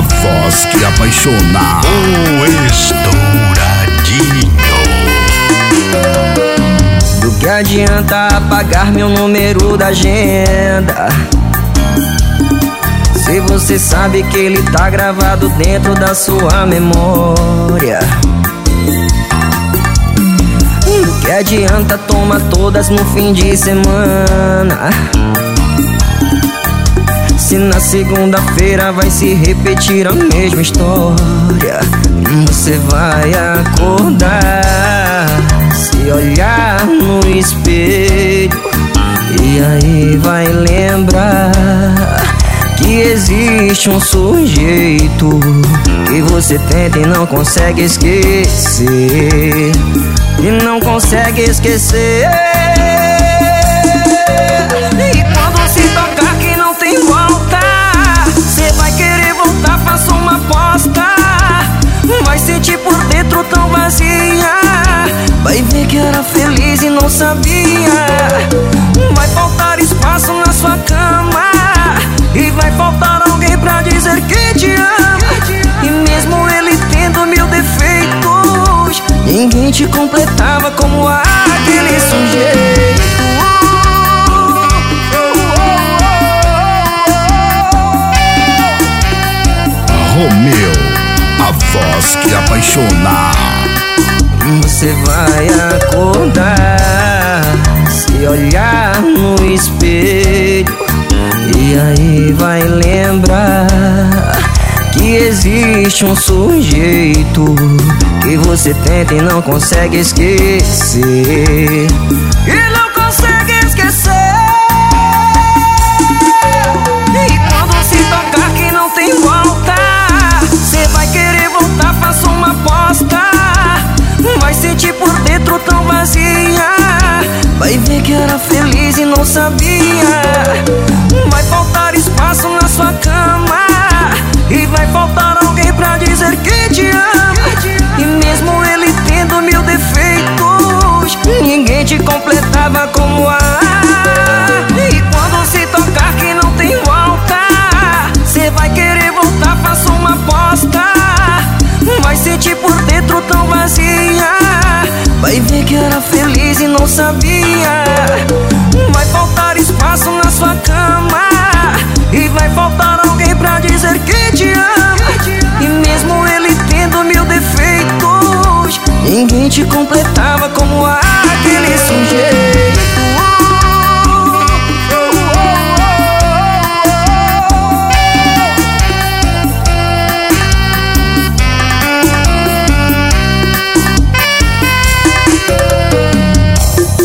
voz que apaixona. O Estouradinho. Do que adianta apagar meu número da agenda? Se você sabe que ele tá gravado dentro da sua memória. Do que adianta tomar todas no fim de semana? Se na segunda-feira vai se repetir a mesma história Você vai acordar Se olhar no espelho E aí vai lembrar Que existe um sujeito Que você tenta e não consegue esquecer E não consegue esquecer sabia. Vai faltar espaço na sua cama. E vai faltar alguém pra dizer que te ama. E mesmo ele tendo mil defeitos Ninguém te completava como aquele sujeito. Romeu, a voz que apaixona. Você vai acordar Se olhar no espelho E aí vai lembrar Que existe um sujeito Que você tenta e não consegue esquecer. E não completava como a E quando se tocar que não tem volta Cê vai querer voltar, faça uma aposta. Vai sentir por dentro tão vazia. Vai ver que era feliz e não sabia. Vai faltar espaço na sua cama. E vai faltar alguém pra dizer que te ama. E mesmo ele tendo mil defeitos Ninguém te completava como 雨里送烟。